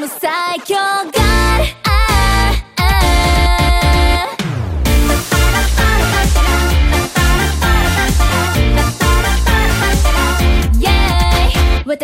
I'm a psycho god Yeah, with